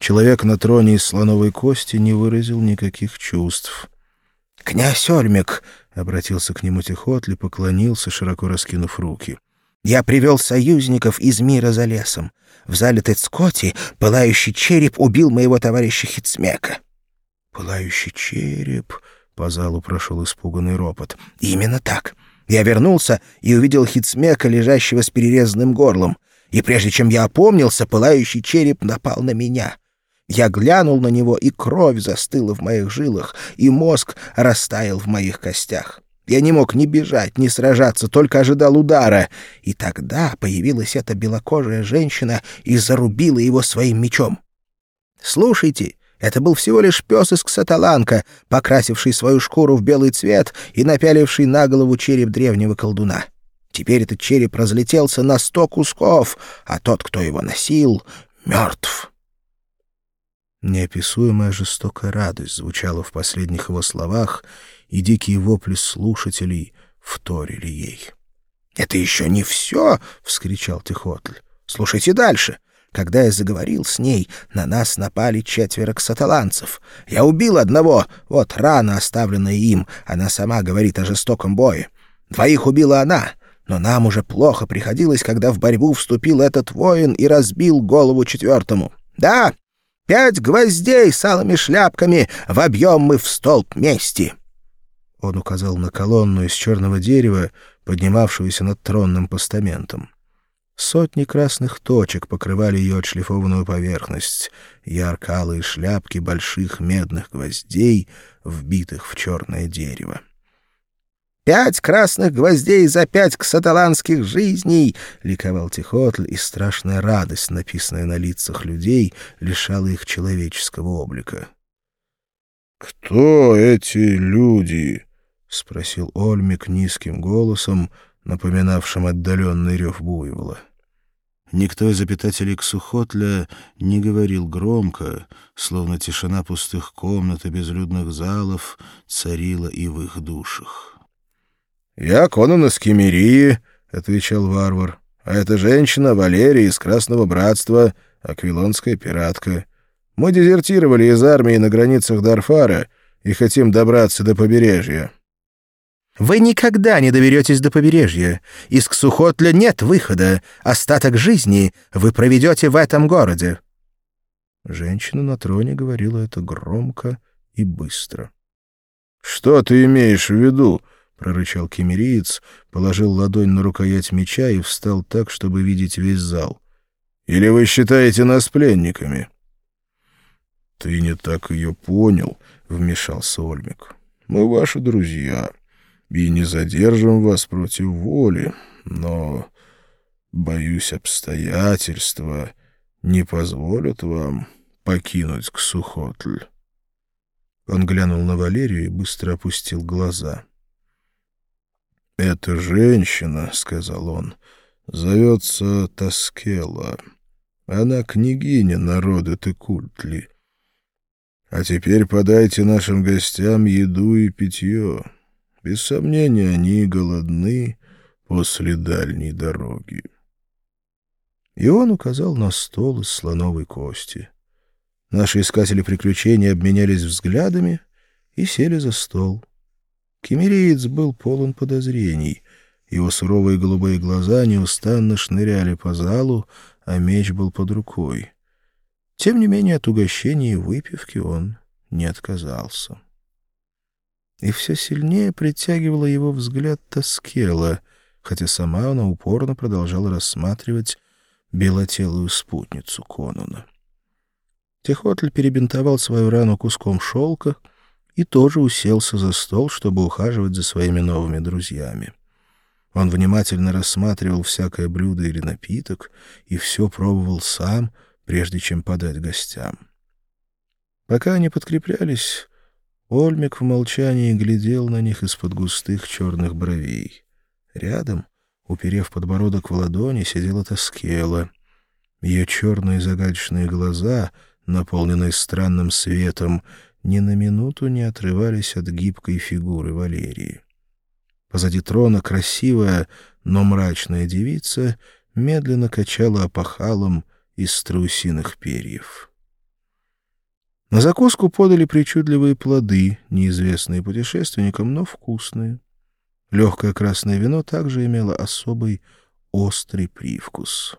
Человек на троне из слоновой кости не выразил никаких чувств. «Князь Ольмик!» — обратился к нему Тихотли, поклонился, широко раскинув руки. «Я привел союзников из мира за лесом. В зале Тецкоти пылающий череп убил моего товарища Хицмека». «Пылающий череп?» — по залу прошел испуганный ропот. «Именно так. Я вернулся и увидел Хицмека, лежащего с перерезанным горлом. И прежде чем я опомнился, пылающий череп напал на меня». Я глянул на него, и кровь застыла в моих жилах, и мозг растаял в моих костях. Я не мог ни бежать, ни сражаться, только ожидал удара. И тогда появилась эта белокожая женщина и зарубила его своим мечом. Слушайте, это был всего лишь пес из Ксаталанка, покрасивший свою шкуру в белый цвет и напяливший на голову череп древнего колдуна. Теперь этот череп разлетелся на сто кусков, а тот, кто его носил, мертв. Неописуемая жестокая радость звучала в последних его словах, и дикие вопли слушателей вторили ей. «Это еще не все!» — вскричал Тихотль. «Слушайте дальше. Когда я заговорил с ней, на нас напали четверо ксаталанцев. Я убил одного, вот рана, оставленная им, она сама говорит о жестоком бое. Двоих убила она, но нам уже плохо приходилось, когда в борьбу вступил этот воин и разбил голову четвертому. Да, Пять гвоздей с алыми шляпками в объем мы в столб мести!» Он указал на колонну из черного дерева, поднимавшуюся над тронным постаментом. Сотни красных точек покрывали ее отшлифованную поверхность, ярко-алые шляпки больших медных гвоздей, вбитых в черное дерево. Пять красных гвоздей за пять ксаталанских жизней!» — ликовал Тихотль, и страшная радость, написанная на лицах людей, лишала их человеческого облика. «Кто эти люди?» — спросил Ольмик низким голосом, напоминавшим отдаленный рев буйвола. Никто из обитателей Ксухотля не говорил громко, словно тишина пустых комнат и безлюдных залов царила и в их душах. «Я Конан из Кемерии», — отвечал варвар. «А эта женщина Валерия из Красного Братства, аквилонская пиратка. Мы дезертировали из армии на границах Дарфара и хотим добраться до побережья». «Вы никогда не доберетесь до побережья. Из Ксухотля нет выхода. Остаток жизни вы проведете в этом городе». Женщина на троне говорила это громко и быстро. «Что ты имеешь в виду?» Прорычал кемериец, положил ладонь на рукоять меча и встал так, чтобы видеть весь зал. «Или вы считаете нас пленниками?» «Ты не так ее понял», — вмешался Ольмик. «Мы ваши друзья и не задержим вас против воли, но, боюсь, обстоятельства не позволят вам покинуть Ксухотль». Он глянул на Валерию и быстро опустил глаза. «Эта женщина, — сказал он, — зовется Таскела. Она княгиня народа Текультли. А теперь подайте нашим гостям еду и питье. Без сомнения, они голодны после дальней дороги». И он указал на стол из слоновой кости. Наши искатели приключений обменялись взглядами и сели за стол. Кемериец был полон подозрений. Его суровые голубые глаза неустанно шныряли по залу, а меч был под рукой. Тем не менее от угощения и выпивки он не отказался. И все сильнее притягивала его взгляд Тоскела, хотя сама она упорно продолжала рассматривать белотелую спутницу Конуна. Техотль перебинтовал свою рану куском шелка — и тоже уселся за стол, чтобы ухаживать за своими новыми друзьями. Он внимательно рассматривал всякое блюдо или напиток и все пробовал сам, прежде чем подать гостям. Пока они подкреплялись, Ольмик в молчании глядел на них из-под густых черных бровей. Рядом, уперев подбородок в ладони, сидела Тоскела. Ее черные загадочные глаза, наполненные странным светом, ни на минуту не отрывались от гибкой фигуры Валерии. Позади трона красивая, но мрачная девица медленно качала опахалом из страусиных перьев. На закуску подали причудливые плоды, неизвестные путешественникам, но вкусные. Легкое красное вино также имело особый острый привкус.